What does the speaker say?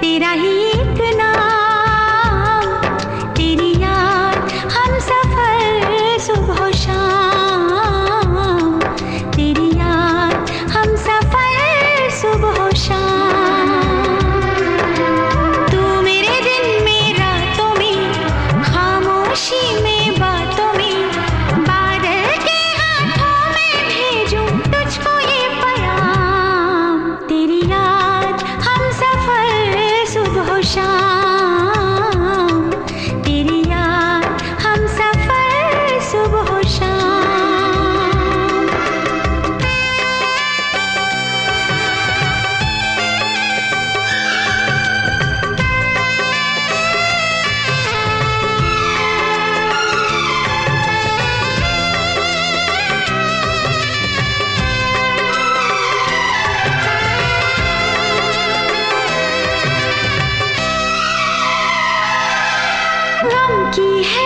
तेरा ही hey